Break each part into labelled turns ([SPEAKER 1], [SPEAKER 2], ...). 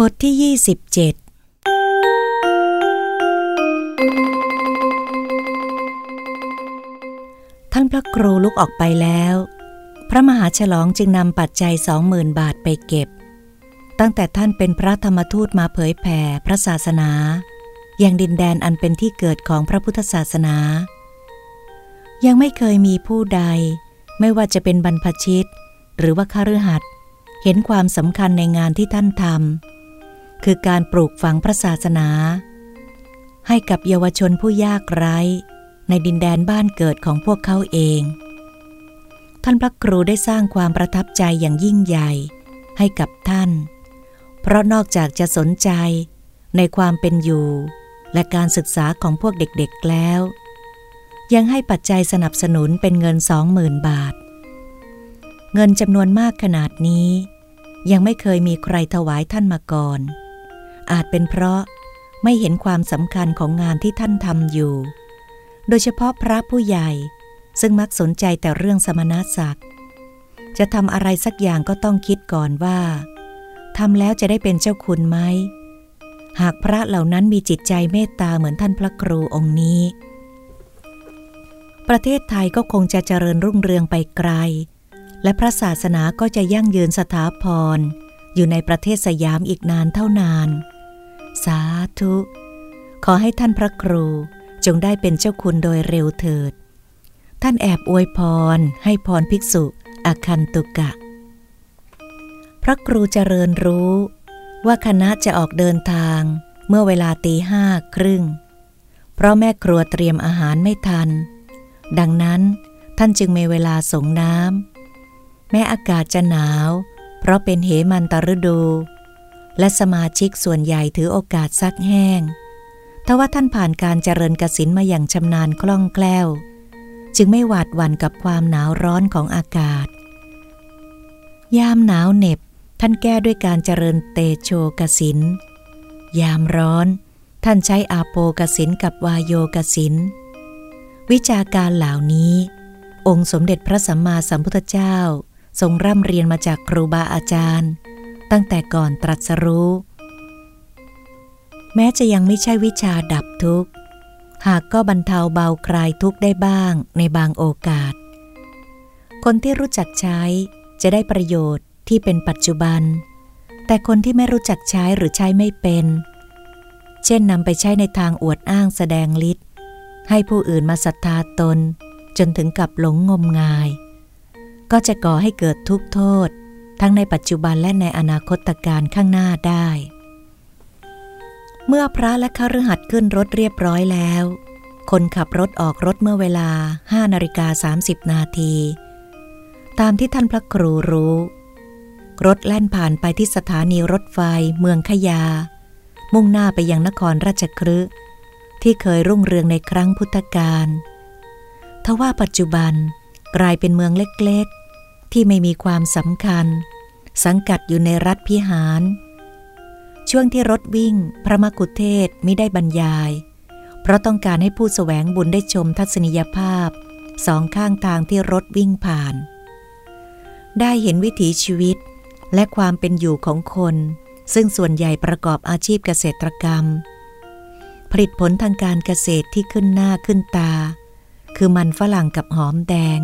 [SPEAKER 1] บทที่ 27 ท่านพระครูลุกออกไปแล้ว พระมหาฉลองจึงนำปัจจัยสองหมื่นบาทไปเก็บ ตั้งแต่ท่านเป็นพระธรรมทูตมาเผยแผ่พระศาสนา อยังดินแดนอันเป็นที่เกิดของพระพุทธศาสนา ยังไม่เคยมีผู้ใด ไม่ว่าจะเป็นบรรพชิต หรือว่าคฤหัสถ์เห็นความสำคัญในงานที่ท่านทำ คือการปลูกฝังพระศาสนา ให้กับเยาวชนผู้ยากไร้ ในดินแดนบ้านเกิดของพวกเขาเอง ท่านพระครูได้สร้างความประทับใจอย่างยิ่งใหญ่ให้กับท่าน เพราะนอกจากจะสนใจในความเป็นอยู่ และการศึกษาของพวกเด็กๆแล้ว ยังให้ปัจจัยสนับสนุนเป็นเงินสองหมื่นบาท เงินจำนวนมากขนาดนี้ ยังไม่เคยมีใครถวายท่านมาก่อน อาจเป็นเพราะไม่เห็นความสำคัญของงานที่ท่านทำอยู่ โดยเฉพาะพระผู้ใหญ่ซึ่งมักสนใจแต่เรื่องสมณศักดิ์ จะทำอะไรสักอย่างก็ต้องคิดก่อนว่าทำแล้วจะได้เป็นเจ้าคุณไหม หากพระเหล่านั้นมีจิตใจเมตตาเหมือนท่านพระครูองค์นี้ ประเทศไทยก็คงจะเจริญรุ่งเรืองไปไกล และพระศาสนาก็จะยั่งยืนสถาพรอยู่ในประเทศสยามอีกนานเท่านาน สาธุ ขอให้ท่านพระครูจงได้เป็นเจ้าคุณโดยเร็วเถิด ท่านแอบอวยพรให้พรภิกษุอคันตุกะ พระครูเจริญรู้ ว่าคณะจะออกเดินทางเมื่อเวลาตีห้าครึ่ง เพราะแม่ครัวเตรียมอาหารไม่ทัน ดังนั้นท่านจึงมีเวลาสงน้ำแม้อากาศจะหนาว เพราะเป็นเหมันตฤดู และสมาชิกส่วนใหญ่ถือโอกาสซักแห้งทว่าท่านผ่านการเจริญกสินมาอย่างชำนาญคล่องแคล่ว จึงไม่หวาดหวั่นกับความหนาวร้อนของอากาศ ยามหนาวเหน็บ ท่านแก้ด้วยการเจริญเตโชกสิน ยามร้อน ท่านใช้อาโปกสินกับวายโยกสิน วิชาการเหล่านี้ องค์สมเด็จพระสัมมาสัมพุทธเจ้า ทรงร่ำเรียนมาจากครูบาอาจารย์ ตั้งแต่ก่อนตรัสรู้ แม้จะยังไม่ใช่วิชาดับทุกข์ หากก็บรรเทาเบาคลายทุกข์ได้บ้างในบางโอกาส คนที่รู้จักใช้จะได้ประโยชน์ที่เป็นปัจจุบัน แต่คนที่ไม่รู้จักใช้หรือใช้ไม่เป็น เช่นนำไปใช้ในทางอวดอ้างแสดงฤทธิ์ให้ผู้อื่นมาศรัทธาตน จนถึงกับหลงงมงาย ก็จะก่อให้เกิดทุกข์โทษ ทั้งในปัจจุบันและในอนาคตการข้างหน้าได้ เมื่อพระและคฤหัสถ์ขึ้นรถเรียบร้อยแล้ว คนขับรถออกรถเมื่อเวลา5นาฬิกา30 นาที ตามที่ท่านพระครูรู้ รถแล่นผ่านไปที่สถานีรถไฟเมืองขยา มุ่งหน้าไปยังนครราชครึที่เคยรุ่งเรืองในครั้งพุทธกาลทว่าปัจจุบันกลายเป็นเมืองเล็ก ที่ไม่มีความสำคัญ สังกัดอยู่ในรัฐพิหาร ช่วงที่รถวิ่ง พระมกุเทศไม่ได้บรรยาย เพราะต้องการให้ผู้สแสวงบุญได้ชมทัศนียภาพสองข้างทางที่รถวิ่งผ่าน ได้เห็นวิถีชีวิตและความเป็นอยู่ของคน ซึ่งส่วนใหญ่ประกอบอาชีพเกษตรกรรม ผลิตผลทางการเกษตรที่ขึ้นหน้าขึ้นตา คือมันฝรั่งกับหอมแดง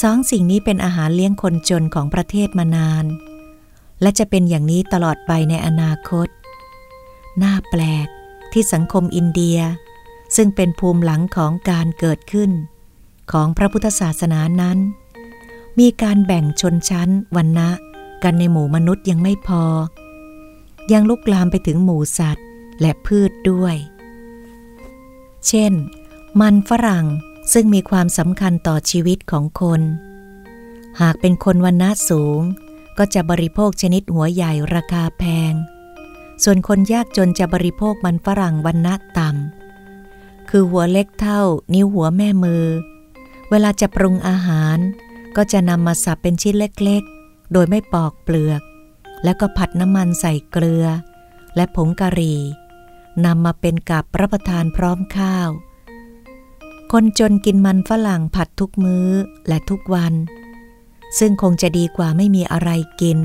[SPEAKER 1] สองสิ่งนี้เป็นอาหารเลี้ยงคนจนของประเทศมานาน และจะเป็นอย่างนี้ตลอดไปในอนาคต น่าแปลกที่สังคมอินเดีย ซึ่งเป็นภูมิหลังของการเกิดขึ้น ของพระพุทธศาสนานั้น มีการแบ่งชนชั้นวันนะกันในหมู่มนุษย์ยังไม่พอ ยังลุกลามไปถึงหมู่สัตว์และพืชด้วย เช่น มันฝรั่ง ซึ่งมีความสำคัญต่อชีวิตของคน หากเป็นคนวันณะสูง ก็จะบริโภคชนิดหัวใหญ่ราคาแพง ส่วนคนยากจนจะบริโภคมันฝรั่งวันณะต่ำ คือหัวเล็กเท่านิ้วหัวแม่มือ เวลาจะปรุงอาหาร ก็จะนำมาสับเป็นชิ้นเล็กๆ โดยไม่ปอกเปลือก แล้วก็ผัดน้ำมันใส่เกลือ และผงกะหรี่นำมาเป็นกับรับประทานพร้อมข้าว คนจนกินมันฝรั่งผัดทุกมื้อและทุกวัน ซึ่งคงจะดีกว่าไม่มีอะไรกิน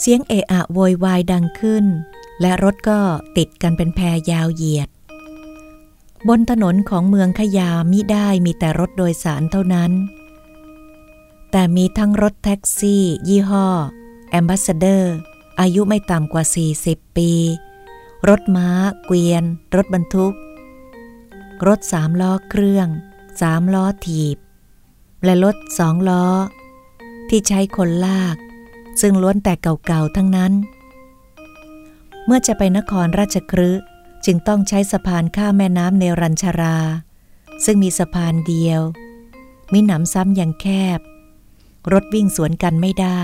[SPEAKER 1] เสียงเอะอะโวยวายดังขึ้น และรถก็ติดกันเป็นแพรยาวเหยียด บนถนนของเมืองขยามิได้มีแต่รถโดยสารเท่านั้น แต่มีทั้งรถแท็กซี่ ยี่ห้อแอมบาสเดอร์ อายุไม่ต่ำกว่า 40 ปี รถม้า เกวียน รถบรรทุก รถสามล้อเครื่องสามล้อถีบ และรถสองล้อ ที่ใช้คนลาก ซึ่งล้วนแต่เก่าๆทั้งนั้น เมื่อจะไปนครราชครืจึงต้องใช้สะพานข้ามแม่น้ำเนรัญชารา ซึ่งมีสะพานเดียวมีหนำซ้ำอย่างแคบ รถวิ่งสวนกันไม่ได้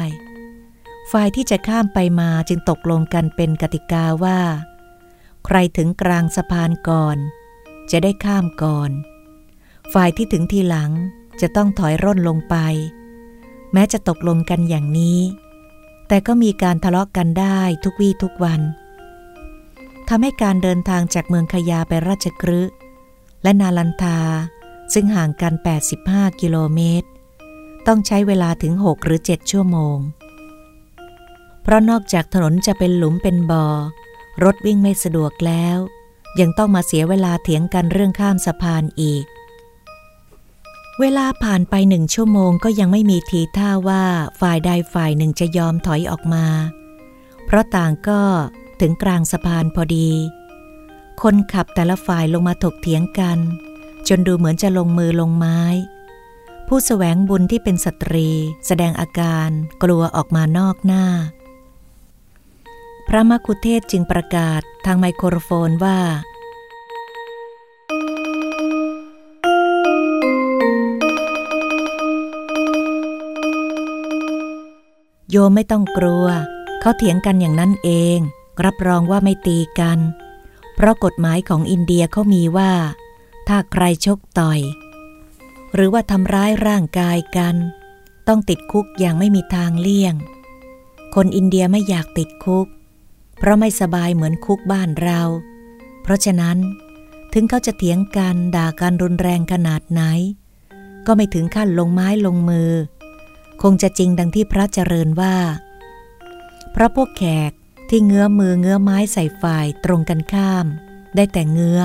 [SPEAKER 1] ฝ่ายที่จะข้ามไปมาจึงตกลงกันเป็นกติกาว่า ใครถึงกลางสะพานก่อน จะได้ข้ามก่อน ฝ่ายที่ถึงทีหลังจะต้องถอยร่นลงไป แม้จะตกลงกันอย่างนี้ แต่ก็มีการทะเลาะกันได้ทุกวี่ทุกวันทำให้การเดินทางจากเมืองขยาไปราชกฤห์และนาลันทาซึ่งห่างกัน 85 กิโลเมตร ต้องใช้เวลาถึง 6 หรือ 7 ชั่วโมง เพราะนอกจากถนนจะเป็นหลุมเป็นบอ่อรถวิ่งไม่สะดวกแล้ว ยังต้องมาเสียเวลาเถียงกันเรื่องข้ามสะพานอีก เวลาผ่านไปหนึ่งชั่วโมงก็ยังไม่มีทีท่าว่าฝ่ายใดฝ่ายหนึ่งจะยอมถอยออกมา เพราะต่างก็ถึงกลางสะพานพอดี คนขับแต่ละฝ่ายลงมาถกเถียงกัน จนดูเหมือนจะลงมือลงไม้ ผู้สแสวงบุญที่เป็นสตรี แสดงอาการกลัวออกมานอกหน้า พระมคุเทศจึงประกาศทางไมโครโฟนว่า โยมไม่ต้องกลัว เขาเถียงกันอย่างนั้นเอง รับรองว่าไม่ตีกัน เพราะกฎหมายของอินเดียเขามีว่า ถ้าใครชกต่อย หรือว่าทำร้ายร่างกายกัน ต้องติดคุกอย่างไม่มีทางเลี่ยงคนอินเดียไม่อยากติดคุก เพราะไม่สบายเหมือนคุกบ้านเรา เพราะฉะนั้นถึงเขาจะเถียงกันด่ากันรุนแรงขนาดไหน ก็ไม่ถึงขั้นลงไม้ลงมือ คงจะจริงดังที่พระเจริญว่า เพราะพวกแขกที่เงื้อมือเงื้อไม้ใส่ฝ่ายตรงกันข้าม ได้แต่เงื้อ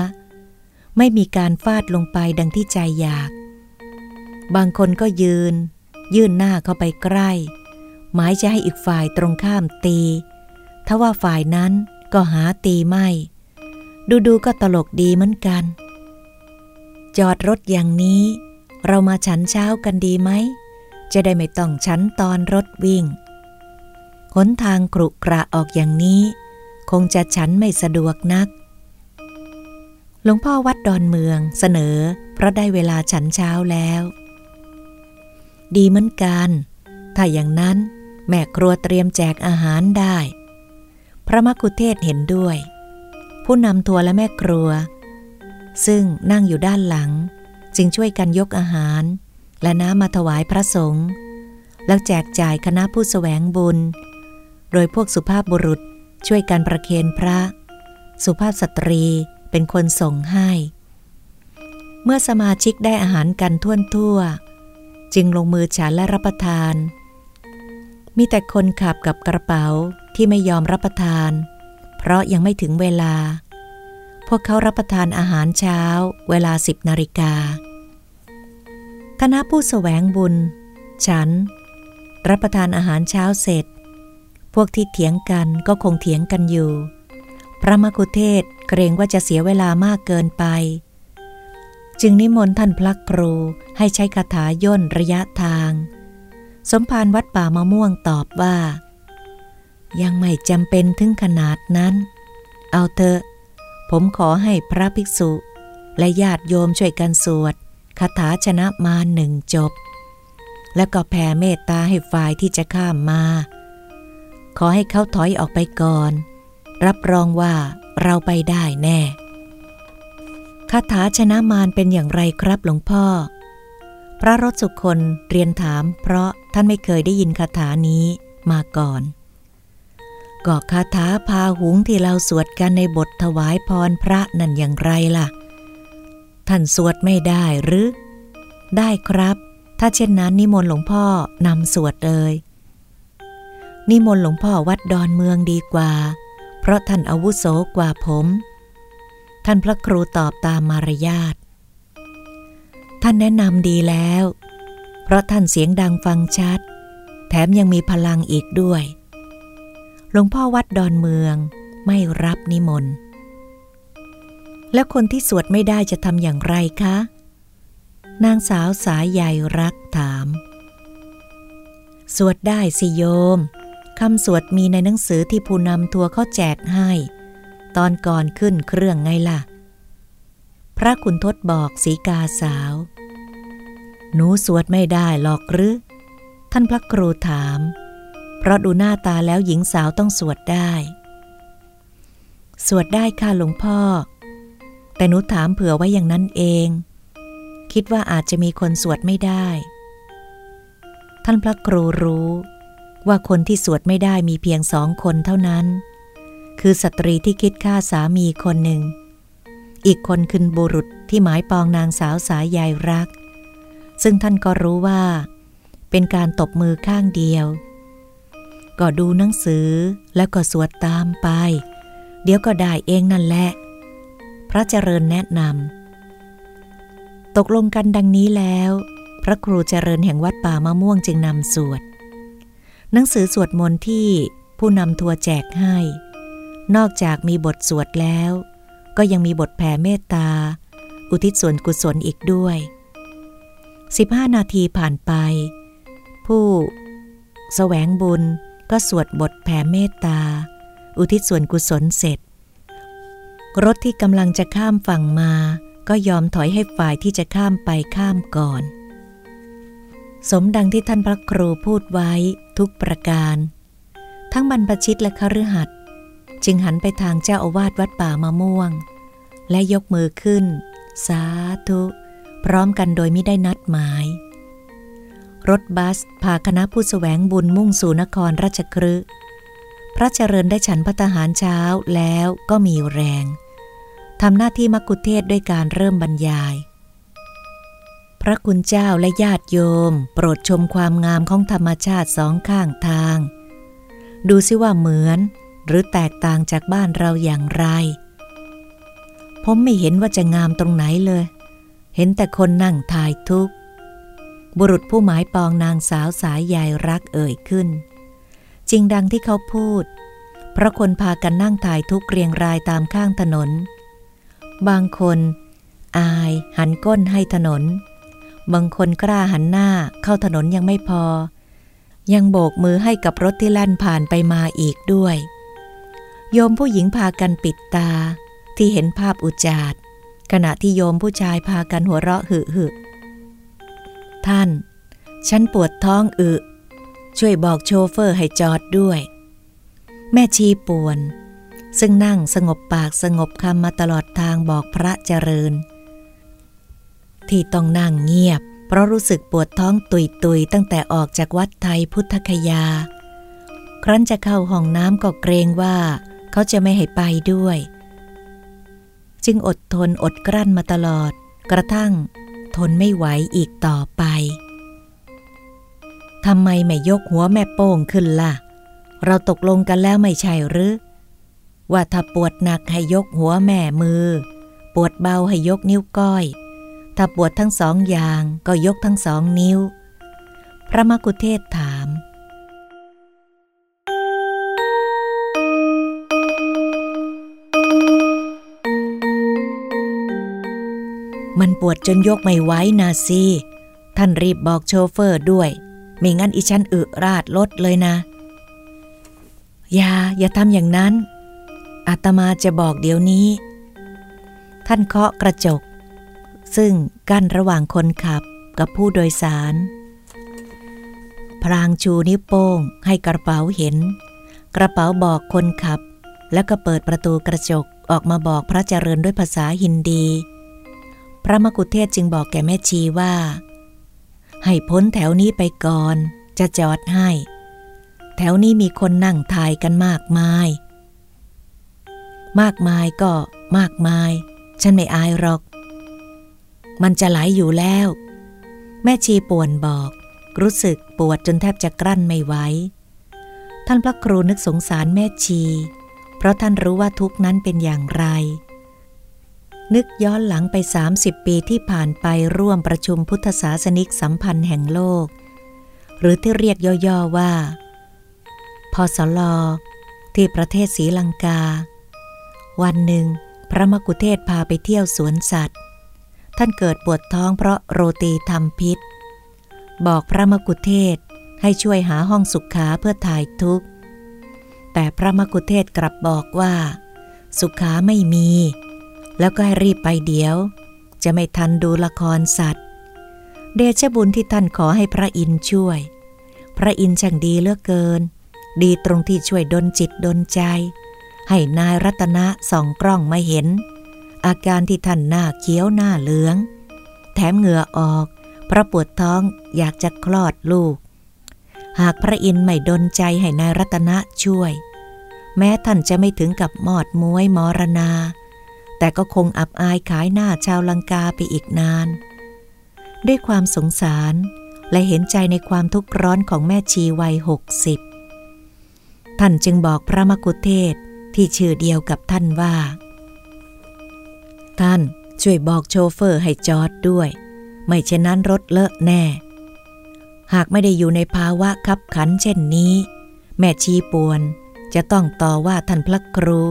[SPEAKER 1] ไม่มีการฟาดลงไปดังที่ใจอยาก บางคนก็ยืน ยื่นหน้าเข้าไปใกล้ หมายจะให้อีกฝ่ายตรงข้ามตี ถ้าว่าฝ่ายนั้นก็หาตีไม่ ดูดูก็ตลกดีเหมือนกัน จอดรถอย่างนี้ เรามาฉันเช้ากันดีไหม จะได้ไม่ต้องฉันตอนรถวิ่งหนทางกรุกระออกอย่างนี้ คงจะฉันไม่สะดวกนัก หลวงพ่อวัดดอนเมืองเสนอ เพราะได้เวลาฉันเช้าแล้ว ดีเหมือนกัน ถ้าอย่างนั้นแม่ครัวเตรียมแจกอาหารได้ พระมกุเทศเห็นด้วย ผู้นำทัวร์และแม่ครัว ซึ่งนั่งอยู่ด้านหลัง จึงช่วยกันยกอาหาร และน้ำมาถวายพระสงฆ์แล้วแจกจ่ายคณะผู้สแสวงบุญ โดยพวกสุภาพบุรุษช่วยกันประเคนพระ สุภาพสตรีเป็นคนส่งให้ เมื่อสมาชิกได้อาหารกันท่วนทั่ว จึงลงมือฉันและรับประทาน มีแต่คนขับกับกระเป๋า ที่ไม่ยอมรับประทาน เพราะยังไม่ถึงเวลา พวกเขารับประทานอาหารเช้า เวลาสิบนาฬิกา คณะผู้สแสวงบุญ ฉัน รับประทานอาหารเช้าเสร็จ พวกที่เถียงกันก็คงเถียงกันอยู่ พระมกุเทศเกรงว่าจะเสียเวลามากเกินไป จึงนิมนต์ท่านพระครูให้ใช้คาถาย่นระยะทาง สมภารวัดป่ามะม่วงตอบว่า ยังไม่จำเป็นถึงขนาดนั้น เอาเถอะ ผมขอให้พระภิกษุ และญาติโยมช่วยกันสวดคาถาชนะมาหนึ่งจบ แล้วก็แผ่เมตตาให้ฝ่ายที่จะข้ามมา ขอให้เขาถอยออกไปก่อน รับรองว่าเราไปได้แน่คาถาชนะมารเป็นอย่างไรครับหลวงพ่อ พระรถสุคนเรียนถามเพราะท่านไม่เคยได้ยินคาถานี้มาก่อน ก็คาถาพาหุงที่เราสวดกันในบทถวายพรพระนั่นอย่างไรล่ะ ท่านสวดไม่ได้หรือ ได้ครับ ถ้าเช่นนั้นนิมนต์หลวงพ่อนำสวดเลย นิมนต์หลวงพ่อวัดดอนเมืองดีกว่า เพราะท่านอาวุโสกว่าผม ท่านพระครูตอบตามมารยาท ท่านแนะนำดีแล้ว เพราะท่านเสียงดังฟังชัด แถมยังมีพลังอีกด้วย หลวงพ่อวัดดอนเมืองไม่รับนิมนต์ แล้วคนที่สวดไม่ได้จะทำอย่างไรคะ นางสาวสายใยรักถาม สวดได้สิโยม คำสวดมีในหนังสือที่ผู้นำทัวร์เขาแจกให้ ตอนก่อนขึ้นเครื่องไงล่ะ พระคุณทศบอกสีกาสาว หนูสวดไม่ได้หรอกหรือ ท่านพระครูถาม เพราะดูหน้าตาแล้วหญิงสาวต้องสวดได้ สวดได้ค่ะหลวงพ่อ แต่หนูถามเผื่อไว้อย่างนั้นเอง คิดว่าอาจจะมีคนสวดไม่ได้ ท่านพระครูรู้ว่าคนที่สวดไม่ได้มีเพียงสองคนเท่านั้น คือสตรีที่คิดฆ่าสามีคนหนึ่ง อีกคนคือบุรุษที่หมายปองนางสาวสายใยรัก ซึ่งท่านก็รู้ว่า เป็นการตบมือข้างเดียว ก็ดูหนังสือแล้วก็สวดตามไป เดี๋ยวก็ได้เองนั่นแหละ พระเจริญแนะนำตกลงกันดังนี้แล้ว พระครูเจริญแห่งวัดป่ามะม่วงจึงนำสวด หนังสือสวดมนต์ที่ผู้นำทัวแจกให้ นอกจากมีบทสวดแล้ว ก็ยังมีบทแผ่เมตตา อุทิศส่วนกุศลอีกด้วย 15 นาทีผ่านไป ผู้สแสวงบุญ ก็สวดบทแผ่เมตตา อุทิศส่วนกุศลเสร็จ รถที่กำลังจะข้ามฝั่งมา ก็ยอมถอยให้ฝ่ายที่จะข้ามไปข้ามก่อน สมดังที่ท่านพระครูพูดไว้ทุกประการ ทั้งบรรพชิตและคฤหัสถ์จึงหันไปทางเจ้าอาวาสวัดป่ามะม่วง และยกมือขึ้น สาธุ พร้อมกันโดยไม่ได้นัดหมาย รถบัส พาคณะผู้สแสวงบุญมุ่งสู่นครราชครึพระเจริญได้ฉันพัตหารเช้าแล้วก็มีแรงทำหน้าที่มักคุเทศด้วยการเริ่มบรรยาย พระคุณเจ้าและญาติโยม โปรดชมความงามของธรรมชาติสองข้างทาง ดูซิว่าเหมือน หรือแตกต่างจากบ้านเราอย่างไร ผมไม่เห็นว่าจะงามตรงไหนเลย เห็นแต่คนนั่งถ่ายทุกข์ บุรุษผู้หมายปองนางสาวสายใยรักเอ่ยขึ้น จริงดังที่เขาพูด เพราะคนพากันนั่งถ่ายทุกเรียงรายตามข้างถนน บางคนอายหันก้นให้ถนน บางคนกล้าหันหน้าเข้าถนนยังไม่พอ ยังโบกมือให้กับรถที่แล่นผ่านไปมาอีกด้วย โยมผู้หญิงพากันปิดตาที่เห็นภาพอุจาดขณะที่โยมผู้ชายพากันหัวเราะหึหึ ท่าน ฉันปวดท้องอึ ช่วยบอกโชเฟอร์ให้จอดด้วย แม่ชีป่วน ซึ่งนั่งสงบปากสงบคำมาตลอดทางบอกพระเจริญ ที่ต้องนั่งเงียบ เพราะรู้สึกปวดท้องตุยตุยตั้งแต่ออกจากวัดไทยพุทธคยา ครั้นจะเข้าห้องน้ำก็เกรงว่า เขาจะไม่ให้ไปด้วย จึงอดทนอดกลั้นมาตลอด กระทั่ง ทนไม่ไหวอีกต่อไปทำไมไม่ยกหัวแม่โป้งขึ้นละ่ะ เราตกลงกันแล้วไม่ใช่หรือ ว่าถ้าปวดหนักให้ยกหัวแม่มือ ปวดเบาให้ยกนิ้วก้อย ถ้าปวดทั้งสองอย่างก็ยกทั้งสองนิ้ว พระมกุเทศถาม ปวดจนยกไม่ไหวนาซีท่านรีบบอกโชเฟอร์ด้วย ไม่งั้นอีฉันอึราดรถเลยนะ อย่า อย่าทำอย่างนั้น อาตมาจะบอกเดี๋ยวนี้ ท่านเคาะกระจก ซึ่งกั้นระหว่างคนขับกับผู้โดยสาร พรางชูนิ้วโป้งให้กระเป๋าเห็น กระเป๋าบอกคนขับ แล้วก็เปิดประตูกระจกออกมาบอกพระเจริญด้วยภาษาฮินดี พระมกุเทศจึงบอกแก่แม่ชีว่า ให้พ้นแถวนี้ไปก่อน จะจอดให้ แถวนี้มีคนนั่งทายกันมากมาย มากมายก็มากมาย ฉันไม่อายหรอก มันจะไหลอยู่แล้ว แม่ชีป่วนบอก รู้สึกปวดจนแทบจะกลั้นไม่ไหวท่านพระครูนึกสงสารแม่ชี เพราะท่านรู้ว่าทุกนั้นเป็นอย่างไร นึกย้อนหลังไป 30 ปีที่ผ่านไปร่วมประชุมพุทธศาสนิกสัมพันธ์แห่งโลก หรือที่เรียกย่อๆว่าพสลอที่ประเทศศรีลังกา วันหนึ่ง พระมกุเทศพาไปเที่ยวสวนสัตว์ ท่านเกิดปวดท้องเพราะโรตีทำพิษ บอกพระมกุเทศให้ช่วยหาห้องสุขขาเพื่อถ่ายทุกข์ แต่พระมกุเทศกลับบอกว่า สุขาไม่มี แล้วก็ให้รีบไปเดี๋ยว จะไม่ทันดูละครสัตว์ เดชบุญที่ท่านขอให้พระอินช่วย พระอินช่างดีเลือกเกิน ดีตรงที่ช่วยดลจิตดลใจ ให้นายรัตนะส่องกล้องมาเห็น อาการที่ท่านหน้าเขียวหน้าเหลือง แถมเหงื่อออกเพราะปวดท้องอยากจะคลอดลูก หากพระอินไม่ดนใจให้นายรัตนะช่วย แม้ท่านจะไม่ถึงกับมอดม้วยมรณา แต่ก็คงอับอายขายหน้าชาวลังกาไปอีกนาน ด้วยความสงสารและเห็นใจในความทุกข์ร้อนของแม่ชีวัยหกสิบท่านจึงบอกพระมกุเทศที่ชื่อเดียวกับท่านว่า ท่านช่วยบอกโชเฟอร์ให้จอดด้วย ไม่เช่นนั้นรถเลอะแน่ หากไม่ได้อยู่ในภาวะคับขันเช่นนี้ แม่ชีปวนจะต้องต่อว่าท่านพระครู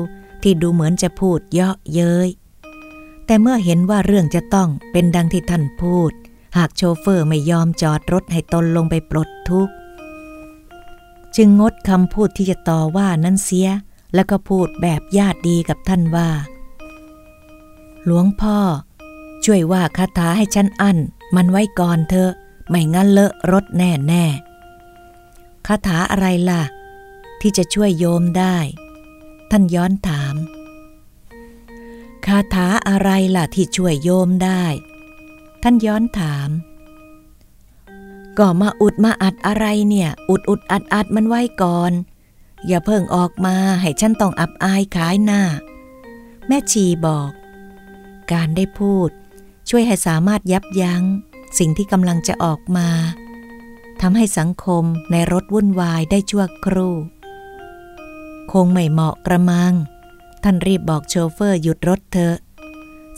[SPEAKER 1] ที่ดูเหมือนจะพูดเยาะเย้ย แต่เมื่อเห็นว่าเรื่องจะต้องเป็นดังที่ท่านพูด หากโชเฟอร์ไม่ยอมจอดรถให้ตนลงไปปลดทุกข์ จึงงดคำพูดที่จะต่อว่านั้นเสีย แล้วก็พูดแบบญาติดีกับท่านว่า หลวงพ่อ ช่วยว่าคาถาให้ฉันอั้น มันไว้ก่อนเถอะ ไม่งั้นเลอะรถแน่แน่คาถาอะไรล่ะ ที่จะช่วยโยมได้ ท่านย้อนถาม คาถาอะไรล่ะที่ช่วยโยมได้ ท่านย้อนถาม ก็มาอุดมาอัดอะไรเนี่ย อุดอุดอัดอัดมันไว้ก่อน อย่าเพิ่งออกมาให้ฉันต้องอับอายขายหน้า แม่ชีบอก การได้พูด ช่วยให้สามารถยับยัง้ง สิ่งที่กำลังจะออกมาทำให้สังคมในรถวุ่นวายได้ชั่วครู่ คงไม่เหมาะกระมัง ท่านรีบบอกโชเฟอร์หยุดรถเถอะ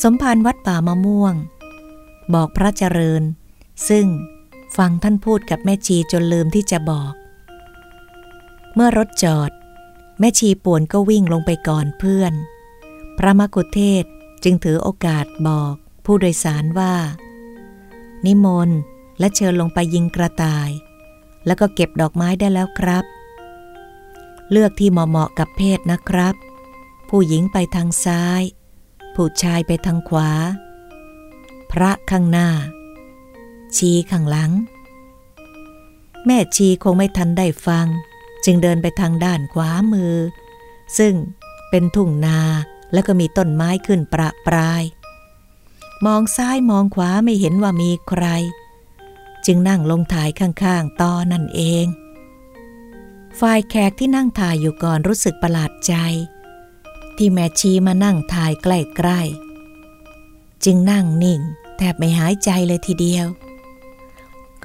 [SPEAKER 1] สมภารวัดป่ามะม่วง บอกพระเจริญ ซึ่งฟังท่านพูดกับแม่ชีจนลืมที่จะบอก เมื่อรถจอด แม่ชีป่วนก็วิ่งลงไปก่อนเพื่อน พระมกุเทศจึงถือโอกาสบอกผู้โดยสารว่า นิมนต์และเชิญลงไปยิงกระต่าย แล้วก็เก็บดอกไม้ได้แล้วครับ เลือกที่เหมาะๆกับเพศนะครับ ผู้หญิงไปทางซ้าย ผู้ชายไปทางขวา พระข้างหน้า ชีข้างหลัง แม่ชีคงไม่ทันได้ฟัง จึงเดินไปทางด้านขวามือ ซึ่งเป็นทุ่งนาแล้วก็มีต้นไม้ขึ้นประปราย มองซ้ายมองขวาไม่เห็นว่ามีใคร จึงนั่งลงถ่ายข้างๆตอนั่นเอง ฝ่ายแขกที่นั่งถ่ายอยู่ก่อนรู้สึกประหลาดใจ ที่แม่ชีมานั่งถ่ายใกล้ๆ จึงนั่งนิ่ง แทบไม่หายใจเลยทีเดียว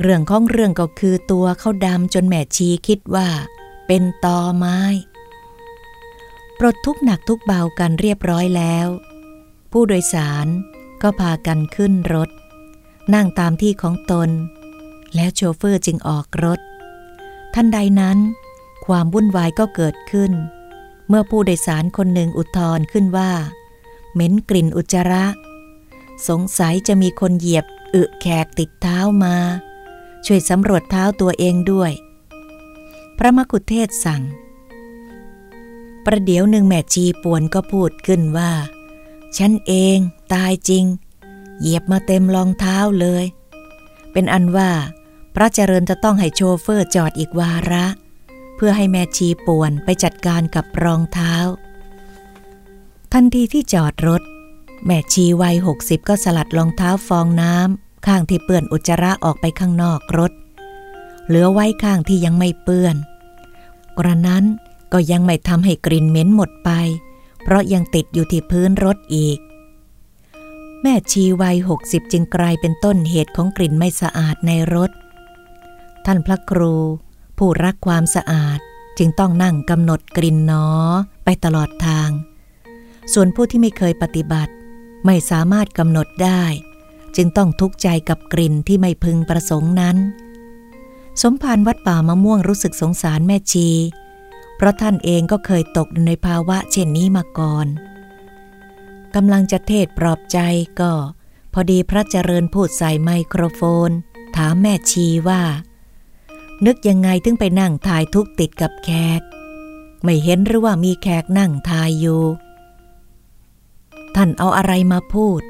[SPEAKER 1] เรื่องของเรื่องก็คือตัวเขาดำจนแม่ชีคิดว่า เป็นตอไม้ ปลดทุกหนักทุกเบากันเรียบร้อยแล้ว ผู้โดยสารก็พากันขึ้นรถ นั่งตามที่ของตน แล้วโชเฟอร์จึงออกรถท่านใดนั้น ความวุ่นวายก็เกิดขึ้น เมื่อผู้โดยสารคนหนึ่งอุทธรขึ้นว่า เหม็นกลิ่นอุจจาระ สงสัยจะมีคนเหยียบอึแขกติดเท้ามา ช่วยสำรวจเท้าตัวเองด้วย พระมกุเทศสั่ง ประเดี๋ยวหนึ่งแม่ชีปวนก็พูดขึ้นว่า ฉันเองตายจริง เหยียบมาเต็มรองเท้าเลย เป็นอันว่า พระเจริญจะต้องให้โชเฟอร์จอดอีกวาระเพื่อให้แม่ชีป่วนไปจัดการกับรองเท้า ทันทีที่จอดรถ แม่ชีวัยหกสิบก็สลัดรองเท้าฟองน้ำข้างที่เปื้อนอุจจาระออกไปข้างนอกรถ เหลือไว้ข้างที่ยังไม่เปื้อน กระนั้นก็ยังไม่ทำให้กลิ่นเหม็นหมดไป เพราะยังติดอยู่ที่พื้นรถอีก แม่ชีวัยหกสิบจึงกลายเป็นต้นเหตุของกลิ่นไม่สะอาดในรถ ท่านพระครู ผู้รักความสะอาดจึงต้องนั่งกำหนดกลิ่นหนอไปตลอดทาง ส่วนผู้ที่ไม่เคยปฏิบัติ ไม่สามารถกำหนดได้ จึงต้องทุกข์ใจกับกลิ่นที่ไม่พึงประสงค์นั้น สมภารวัดป่ามะม่วงรู้สึกสงสารแม่ชี เพราะท่านเองก็เคยตกในภาวะเช่นนี้มาก่อนกำลังจะเทศปลอบใจก็ พอดีพระเจริญพูดใส่ไมโครโฟน ถามแม่ชีว่า นึกยังไงถึงไปนั่งถ่ายทุกติดกับแขก ไม่เห็นหรือว่ามีแขกนั่งทายอยู่ ท่านเอาอะไรมาพูด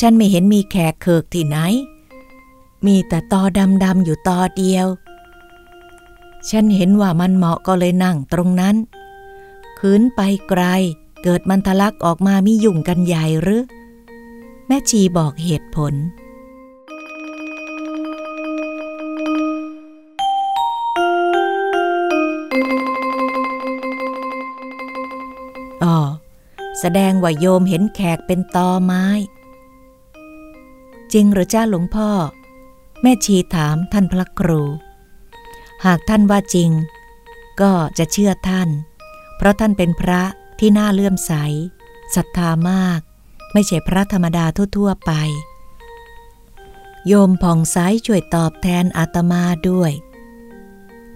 [SPEAKER 1] ฉันไม่เห็นมีแขกเคิกที่ไหน มีแต่ตอดำๆอยู่ตอเดียว ฉันเห็นว่ามันเหมาะก็เลยนั่งตรงนั้นคืนไปไกล เกิดมันทะลักออกมามียุ่งกันใหญ่หรือ แม่ชีบอกเหตุผล แสดงว่าโยมเห็นแขกเป็นตอไม้ จริงหรือจ้าหลวงพ่อ แม่ชีถามท่านพระครู หากท่านว่าจริง ก็จะเชื่อท่าน เพราะท่านเป็นพระที่น่าเลื่อมใสศรัทธามาก ไม่ใช่พระธรรมดาทั่วๆไป โยมผ่องซ้ายช่วยตอบแทนอาตมาด้วย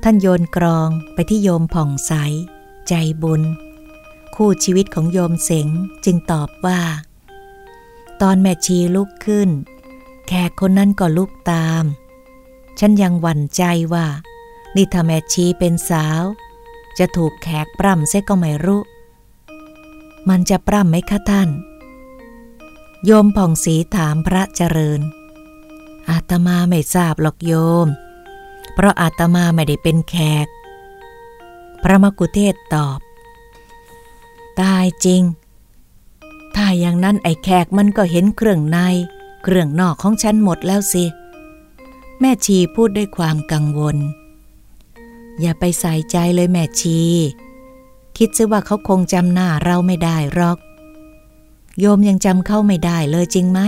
[SPEAKER 1] ท่านโยนกรองไปที่โยมผ่องใส ใจบุญ คู่ชีวิตของโยมเสงจึงตอบว่า ตอนแม่ชีลุกขึ้น แขกคนนั้นก็ลุกตาม ฉันยังหวั่นใจว่า นี่ถ้าแม่ชีเป็นสาว จะถูกแขกปร่ำเสียก็ไม่รู้ มันจะปร่ำไหมคะท่าน โยมผ่องศรีถามพระเจริญ อาตมาไม่ทราบหรอกโยม เพราะอาตมาไม่ได้เป็นแขก พระมกุเทศตอบ ตายจริง ถ้าอย่างนั้นไอ้แขกมันก็เห็นเครื่องใน เครื่องนอกของฉันหมดแล้วสิ แม่ชีพูดด้วยความกังวล อย่าไปใส่ใจเลยแม่ชี คิดซะว่าเขาคงจำหน้าเราไม่ได้หรอก โยมยังจำเขาไม่ได้เลยจริงไหม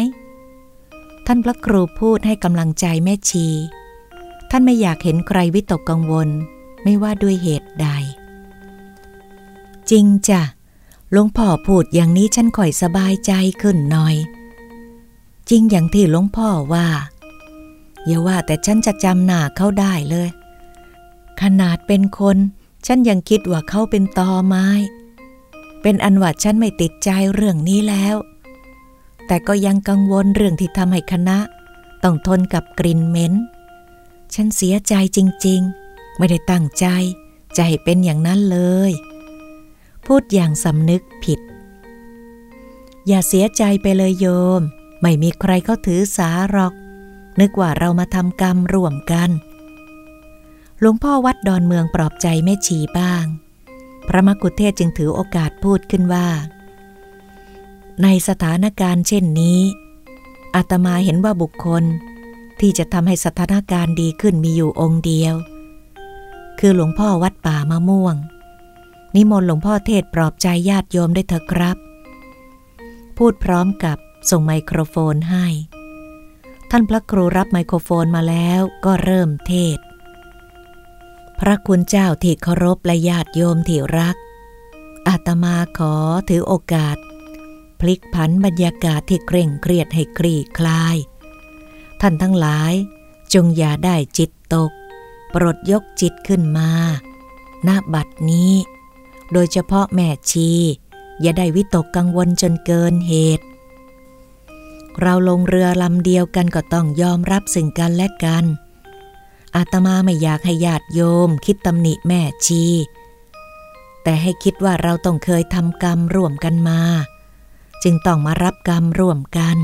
[SPEAKER 1] ท่านพระครูพูดให้กำลังใจแม่ชี ท่านไม่อยากเห็นใครวิตกกังวล ไม่ว่าด้วยเหตุใดจริงจ้ะ หลวงพ่อพูดอย่างนี้ฉันค่อยสบายใจขึ้นหน่อย จริงอย่างที่หลวงพ่อว่า อย่าว่าแต่ฉันจะจำหน้าเขาได้เลย ขนาดเป็นคน ฉันยังคิดว่าเขาเป็นตอไม้ เป็นอันว่าฉันไม่ติดใจเรื่องนี้แล้ว แต่ก็ยังกังวลเรื่องที่ทำให้คณะ ต้องทนกับกลิ่นเหม็น ฉันเสียใจจริง ๆ ไม่ได้ตั้งใจจะให้เป็นอย่างนั้นเลย พูดอย่างสำนึกผิด อย่าเสียใจไปเลยโยม ไม่มีใครเขาถือสาหรอก นึกว่าเรามาทำกรรมร่วมกันหลวงพ่อวัดดอนเมืองปลอบใจแม่ชีบ้าง พระมกุเทศจึงถือโอกาสพูดขึ้นว่า ในสถานการณ์เช่นนี้อาตมาเห็นว่าบุคคลที่จะทำให้สถานการณ์ดีขึ้นมีอยู่องค์เดียว คือหลวงพ่อวัดป่ามะม่วง นิมนต์หลวงพ่อเทศปลอบใจญาติโยมได้เถอะครับ พูดพร้อมกับส่งไมโครโฟนให้ ท่านพระครูรับไมโครโฟนมาแล้วก็เริ่มเทศ พระคุณเจ้าที่เคารพและญาติโยมที่รัก อาตมาขอถือโอกาส พลิกผันบรรยากาศที่เคร่งเครียดให้คลี่คลาย ท่านทั้งหลายจงอย่าได้จิตตก โปรดยกจิตขึ้นมาณบัดนี้ โดยเฉพาะแม่ชี อย่าได้วิตกกังวลจนเกินเหตุ เราลงเรือลำเดียวกันก็ต้องยอมรับสิ่งกันและกัน อาตมาไม่อยากให้ญาติโยมคิดตำหนิแม่ชี แต่ให้คิดว่าเราต้องเคยทำกรรมร่วมกันมา จึงต้องมารับกรรมร่วมกัน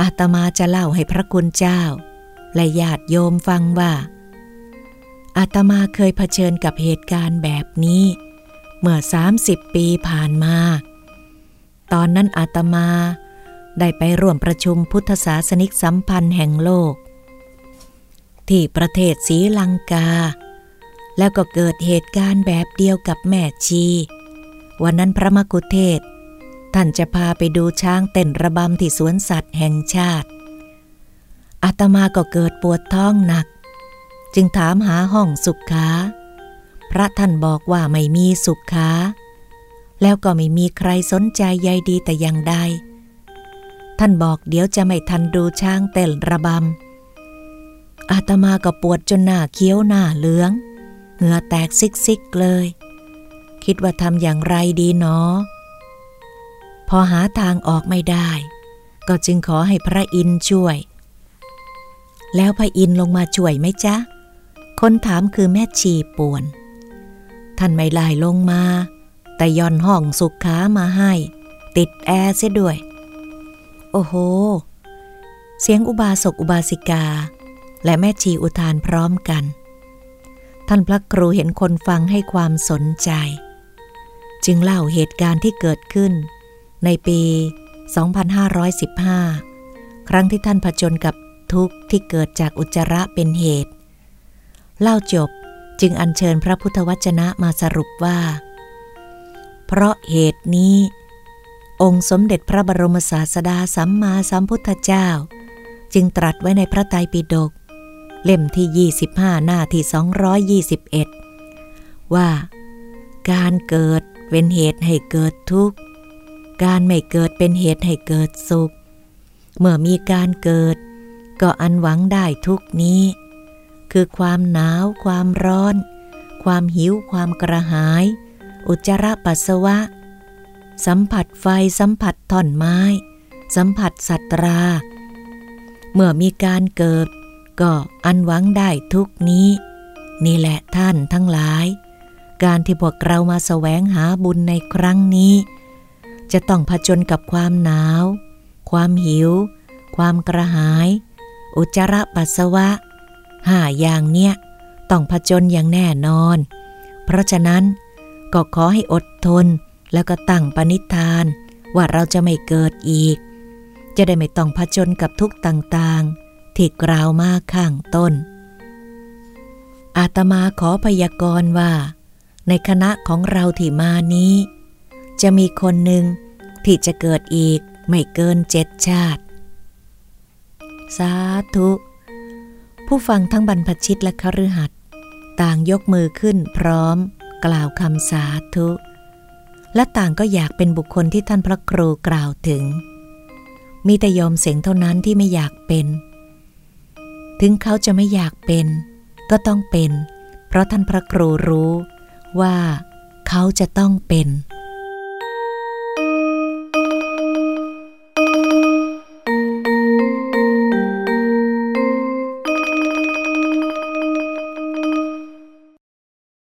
[SPEAKER 1] อาตมาจะเล่าให้พระคุณเจ้า และญาติโยมฟังว่าอาตมาเคยเผชิญกับเหตุการณ์แบบนี้ เมื่อ 30 ปีผ่านมา ตอนนั้นอาตมา ได้ไปร่วมประชุมพุทธศาสนิกสัมพันธ์แห่งโลก ที่ประเทศศรีลังกา แล้วก็เกิดเหตุการณ์แบบเดียวกับแม่ชี วันนั้นพระมกุเทศ ท่านจะพาไปดูช้างเต้นระบำที่สวนสัตว์แห่งชาติ อาตมาก็เกิดปวดท้องหนัก จึงถามหาห้องสุขขา พระท่านบอกว่าไม่มีสุขขา แล้วก็ไม่มีใครสนใจใยดีแต่อย่างใด ท่านบอกเดี๋ยวจะไม่ทันดูช้างเต้นระบำอาตมาก็ปวดจนหน้าเขียวหน้าเหลือง เหงื่อแตกซิกซิกเลย คิดว่าทำอย่างไรดีเนาะพอหาทางออกไม่ได้ ก็จึงขอให้พระอินทร์ช่วย แล้วพระอินทร์ลงมาช่วยไหมจ๊ะคนถามคือแม่ชีป่วน ท่านไม่ได้ลงมา แต่ย่อนห้องสุขขามาให้ ติดแอร์เสียด้วย โอ้โห เสียงอุบาสกอุบาสิกา และแม่ชีอุทานพร้อมกัน ท่านพระครูเห็นคนฟังให้ความสนใจ จึงเล่าเหตุการณ์ที่เกิดขึ้น ในปี 2515 ครั้งที่ท่านผจญกับทุกข์ที่เกิดจากอุจจาระเป็นเหตุ เล่าจบ จึงอัญเชิญพระพุทธวจนะมาสรุปว่า เพราะเหตุนี้ องค์สมเด็จพระบรมศาสดาสัมมาสัมพุทธเจ้า จึงตรัสไว้ในพระไตรปิฎกเล่มที่ 25 หน้าที่ 221 ว่า การเกิดเป็นเหตุให้เกิดทุกข์ การไม่เกิดเป็นเหตุให้เกิดสุข เมื่อมีการเกิด ก็อันหวังได้ทุกนี้ คือความหนาว ความร้อน ความหิว ความกระหาย อุจจาระปัสสาวะ สัมผัสไฟ สัมผัสท่อนไม้ สัมผัสสัตรา เมื่อมีการเกิด ก็อันหวังได้ทุกนี้ นี่แหละท่านทั้งหลาย การที่พวกเรามาแสวงหาบุญในครั้งนี้ จะต้องผจญกับความหนาว ความหิว ความกระหาย อุจจาระปัสสาวะ ห้าอย่างเนี้ยต้องผจญอย่างแน่นอน เพราะฉะนั้นก็ขอให้อดทนแล้วก็ตั้งปณิธาน ว่าเราจะไม่เกิดอีก จะได้ไม่ต้องผจญกับทุกต่างๆ ที่กล่าวมาข้างต้น อาตมาขอพยากรณ์ว่า ในคณะของเราที่มานี้ จะมีคนหนึ่งที่จะเกิดอีกไม่เกินเจ็ดชาติ สาธุ ผู้ฟังทั้งบรรพชิตและคฤหัสถ์ต่างยกมือขึ้นพร้อม กล่าวคำสาธุ และต่างก็อยากเป็นบุคคลที่ท่านพระครูกล่าวถึง มีแต่ยอมเสียงเท่านั้นที่ไม่อยากเป็น ถึงเขาจะไม่อยากเป็น ก็ต้องเป็น เพราะท่านพระครูรู้ว่าเขาจะต้องเป็น